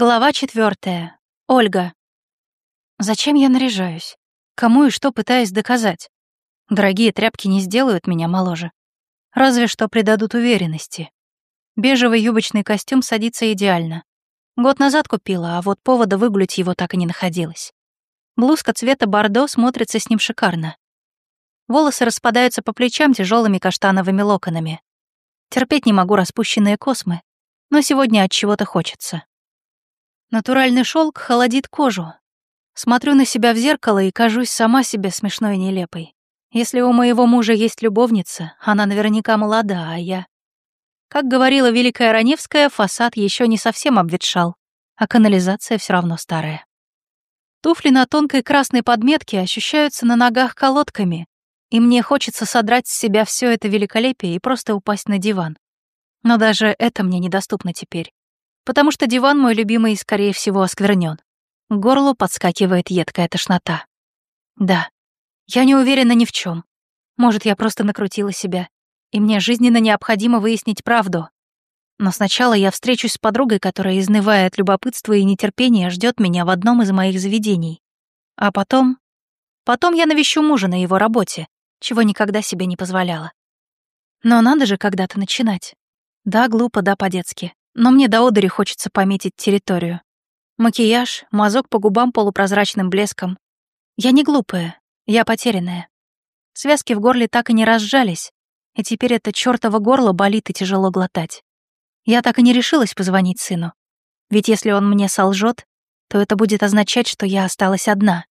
Глава четвертая. Ольга. Зачем я наряжаюсь? Кому и что пытаюсь доказать? Дорогие тряпки не сделают меня моложе. Разве что придадут уверенности. Бежевый юбочный костюм садится идеально. Год назад купила, а вот повода выгулять его так и не находилось. Блузка цвета бордо смотрится с ним шикарно. Волосы распадаются по плечам тяжелыми каштановыми локонами. Терпеть не могу распущенные космы, но сегодня от чего-то хочется. Натуральный шелк холодит кожу. Смотрю на себя в зеркало и кажусь сама себе смешной и нелепой. Если у моего мужа есть любовница, она наверняка молода, а я... Как говорила Великая Раневская, фасад еще не совсем обветшал, а канализация все равно старая. Туфли на тонкой красной подметке ощущаются на ногах колодками, и мне хочется содрать с себя все это великолепие и просто упасть на диван. Но даже это мне недоступно теперь потому что диван мой любимый, скорее всего, осквернен. К горлу подскакивает едкая тошнота. Да, я не уверена ни в чем. Может, я просто накрутила себя, и мне жизненно необходимо выяснить правду. Но сначала я встречусь с подругой, которая, изнывая от любопытства и нетерпения, ждет меня в одном из моих заведений. А потом... Потом я навещу мужа на его работе, чего никогда себе не позволяла. Но надо же когда-то начинать. Да, глупо, да, по-детски но мне до одери хочется пометить территорию. Макияж, мазок по губам полупрозрачным блеском. Я не глупая, я потерянная. Связки в горле так и не разжались, и теперь это чёртово горло болит и тяжело глотать. Я так и не решилась позвонить сыну. Ведь если он мне солжет, то это будет означать, что я осталась одна.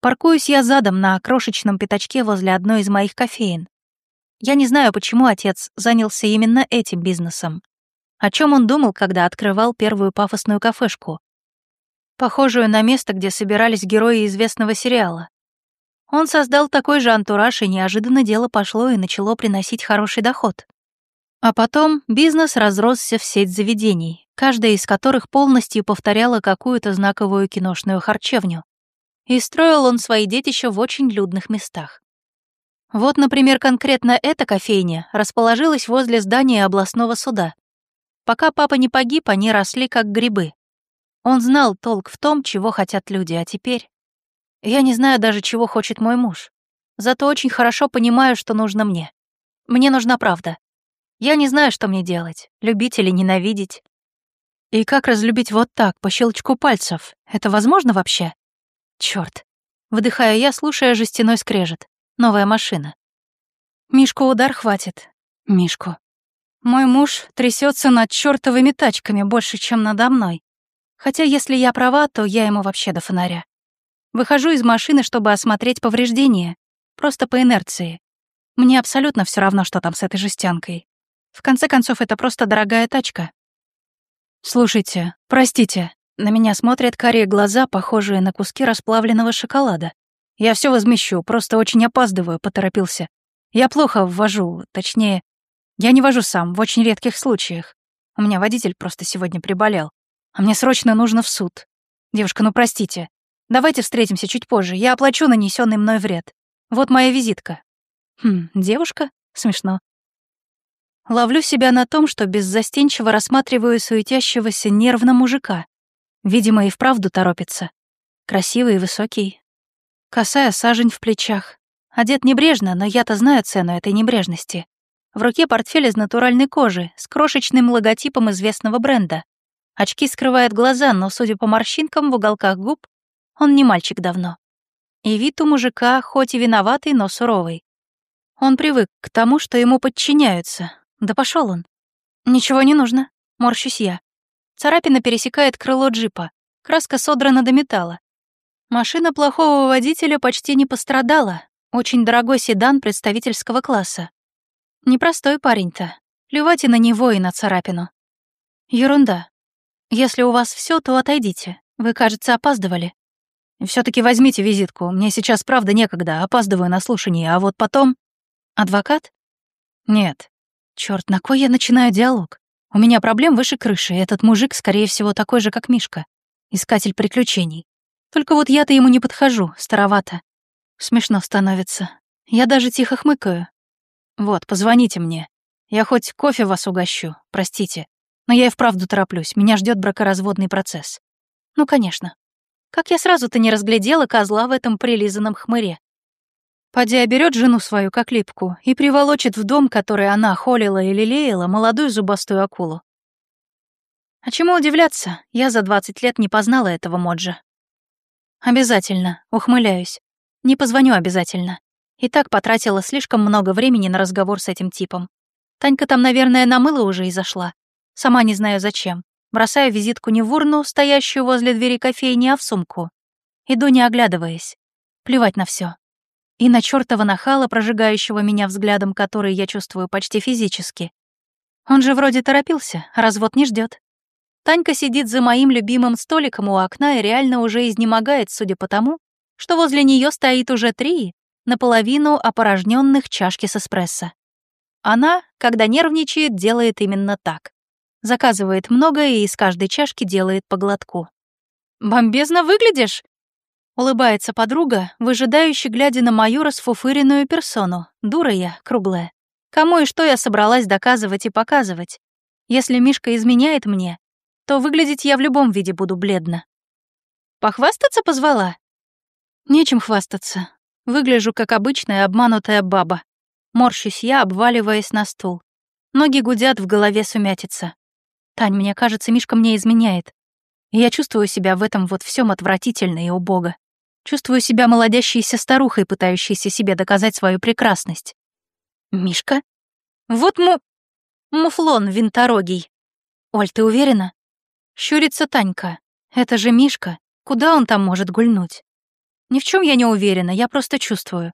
Паркуюсь я задом на крошечном пятачке возле одной из моих кофеин. Я не знаю, почему отец занялся именно этим бизнесом. О чем он думал, когда открывал первую пафосную кафешку? Похожую на место, где собирались герои известного сериала. Он создал такой же антураж, и неожиданно дело пошло и начало приносить хороший доход. А потом бизнес разросся в сеть заведений, каждая из которых полностью повторяла какую-то знаковую киношную харчевню. И строил он свои детища в очень людных местах. Вот, например, конкретно эта кофейня расположилась возле здания областного суда. Пока папа не погиб, они росли как грибы. Он знал толк в том, чего хотят люди, а теперь... Я не знаю даже, чего хочет мой муж. Зато очень хорошо понимаю, что нужно мне. Мне нужна правда. Я не знаю, что мне делать, любить или ненавидеть. И как разлюбить вот так, по щелчку пальцев? Это возможно вообще? Чёрт. Выдыхаю я, слушая жестяной скрежет. Новая машина. Мишку удар хватит. Мишку. Мой муж трясется над чертовыми тачками больше, чем надо мной. Хотя если я права, то я ему вообще до фонаря. Выхожу из машины, чтобы осмотреть повреждения. Просто по инерции. Мне абсолютно все равно, что там с этой жестянкой. В конце концов, это просто дорогая тачка. Слушайте, простите, на меня смотрят карие глаза, похожие на куски расплавленного шоколада. Я все возмещу, просто очень опаздываю, поторопился. Я плохо ввожу, точнее, я не вожу сам, в очень редких случаях. У меня водитель просто сегодня приболел. А мне срочно нужно в суд. Девушка, ну простите. Давайте встретимся чуть позже. Я оплачу нанесенный мной вред. Вот моя визитка. Хм, девушка? Смешно. Ловлю себя на том, что беззастенчиво рассматриваю суетящегося нервно мужика. Видимо, и вправду торопится. Красивый и высокий. Косая сажень в плечах. Одет небрежно, но я-то знаю цену этой небрежности. В руке портфель из натуральной кожи с крошечным логотипом известного бренда. Очки скрывают глаза, но, судя по морщинкам в уголках губ, он не мальчик давно. И вид у мужика хоть и виноватый, но суровый. Он привык к тому, что ему подчиняются. Да пошел он. Ничего не нужно, морщусь я. Царапина пересекает крыло джипа. Краска содрана до металла. Машина плохого водителя почти не пострадала. Очень дорогой седан представительского класса. Непростой парень-то. Плевать и на него, и на царапину. Ерунда. Если у вас все, то отойдите. Вы, кажется, опаздывали. все таки возьмите визитку. Мне сейчас правда некогда, опаздываю на слушание, а вот потом... Адвокат? Нет. Черт, на кой я начинаю диалог? У меня проблем выше крыши, этот мужик, скорее всего, такой же, как Мишка. Искатель приключений. Только вот я-то ему не подхожу, старовато. Смешно становится. Я даже тихо хмыкаю. Вот, позвоните мне. Я хоть кофе вас угощу, простите. Но я и вправду тороплюсь, меня ждет бракоразводный процесс. Ну, конечно. Как я сразу-то не разглядела козла в этом прилизанном хмыре. Падя берет жену свою как липку и приволочит в дом, который она холила и лелеяла, молодую зубастую акулу. А чему удивляться, я за 20 лет не познала этого Моджа. Обязательно, ухмыляюсь. Не позвоню обязательно. И так потратила слишком много времени на разговор с этим типом. Танька там, наверное, намыла уже и зашла. Сама не знаю зачем. Бросаю визитку не в урну, стоящую возле двери кофейни, а в сумку. Иду, не оглядываясь. Плевать на все. И на чёртова нахала, прожигающего меня взглядом, который я чувствую почти физически. Он же вроде торопился, развод не ждет. Танька сидит за моим любимым столиком у окна и реально уже изнемогает, судя по тому, что возле нее стоит уже три наполовину опорожненных чашки с эспрессо. Она, когда нервничает, делает именно так. Заказывает многое и из каждой чашки делает по глотку. «Бомбезно выглядишь!» Улыбается подруга, выжидающе глядя на мою расфуфыренную персону. Дура я, круглая. Кому и что я собралась доказывать и показывать? Если Мишка изменяет мне, то выглядеть я в любом виде буду бледно. Похвастаться позвала? Нечем хвастаться. Выгляжу, как обычная обманутая баба. Морщусь я, обваливаясь на стул. Ноги гудят, в голове сумятица. Тань, мне кажется, Мишка мне изменяет. Я чувствую себя в этом вот всем отвратительно и убого. Чувствую себя молодящейся старухой, пытающейся себе доказать свою прекрасность. Мишка? Вот му... муфлон винторогий. Оль, ты уверена? Щурится Танька. Это же Мишка. Куда он там может гульнуть? Ни в чем я не уверена, я просто чувствую.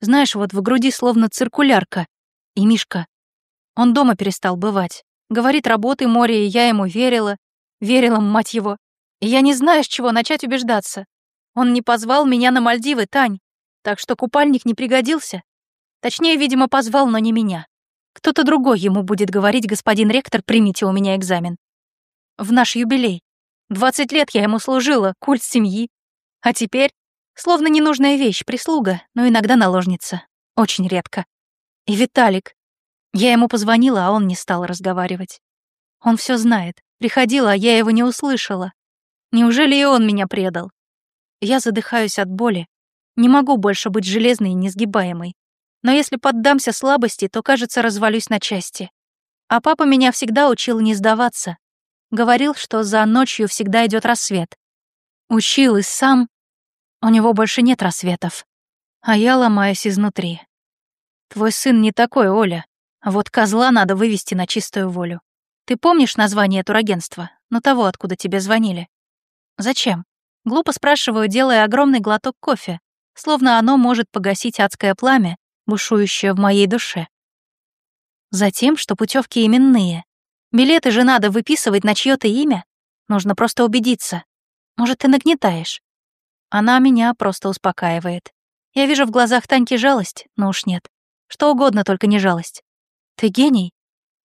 Знаешь, вот в груди словно циркулярка. И Мишка. Он дома перестал бывать. Говорит, работы море, и я ему верила. Верила, мать его. И я не знаю, с чего начать убеждаться. Он не позвал меня на Мальдивы, Тань. Так что купальник не пригодился. Точнее, видимо, позвал, но не меня. Кто-то другой ему будет говорить, господин ректор, примите у меня экзамен в наш юбилей. Двадцать лет я ему служила, культ семьи. А теперь, словно ненужная вещь, прислуга, но иногда наложница. Очень редко. И Виталик. Я ему позвонила, а он не стал разговаривать. Он все знает. Приходила, а я его не услышала. Неужели и он меня предал? Я задыхаюсь от боли. Не могу больше быть железной и несгибаемой. Но если поддамся слабости, то, кажется, развалюсь на части. А папа меня всегда учил не сдаваться, Говорил, что за ночью всегда идет рассвет. Учил и сам. У него больше нет рассветов. А я ломаюсь изнутри. Твой сын не такой, Оля. Вот козла надо вывести на чистую волю. Ты помнишь название турагентства? Ну того, откуда тебе звонили. Зачем? Глупо спрашиваю, делая огромный глоток кофе, словно оно может погасить адское пламя, бушующее в моей душе. Затем, что путевки именные, Билеты же надо выписывать на чьё-то имя. Нужно просто убедиться. Может, ты нагнетаешь? Она меня просто успокаивает. Я вижу в глазах Таньки жалость, но уж нет. Что угодно, только не жалость. Ты гений?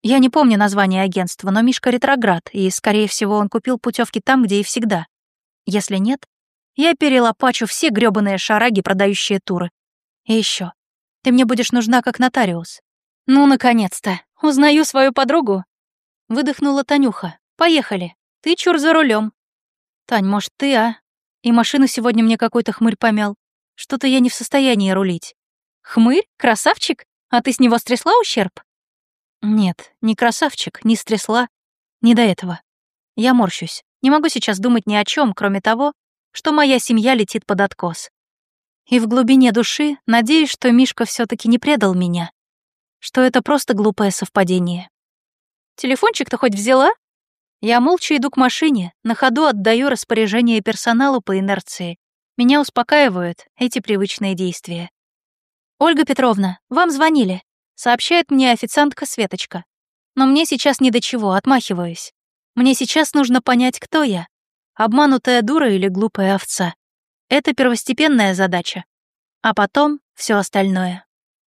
Я не помню название агентства, но Мишка ретроград, и, скорее всего, он купил путевки там, где и всегда. Если нет, я перелопачу все грёбаные шараги, продающие туры. И еще, ты мне будешь нужна как нотариус. Ну, наконец-то. Узнаю свою подругу, Выдохнула Танюха. «Поехали. Ты чур за рулем. «Тань, может, ты, а? И машину сегодня мне какой-то хмырь помял. Что-то я не в состоянии рулить». «Хмырь? Красавчик? А ты с него стрясла ущерб?» «Нет, не красавчик, не стрясла. Не до этого. Я морщусь. Не могу сейчас думать ни о чем, кроме того, что моя семья летит под откос. И в глубине души надеюсь, что Мишка все таки не предал меня, что это просто глупое совпадение. Телефончик-то хоть взяла? Я молча иду к машине, на ходу отдаю распоряжение персоналу по инерции. Меня успокаивают эти привычные действия. «Ольга Петровна, вам звонили», — сообщает мне официантка Светочка. «Но мне сейчас ни до чего, отмахиваюсь. Мне сейчас нужно понять, кто я. Обманутая дура или глупая овца. Это первостепенная задача. А потом все остальное.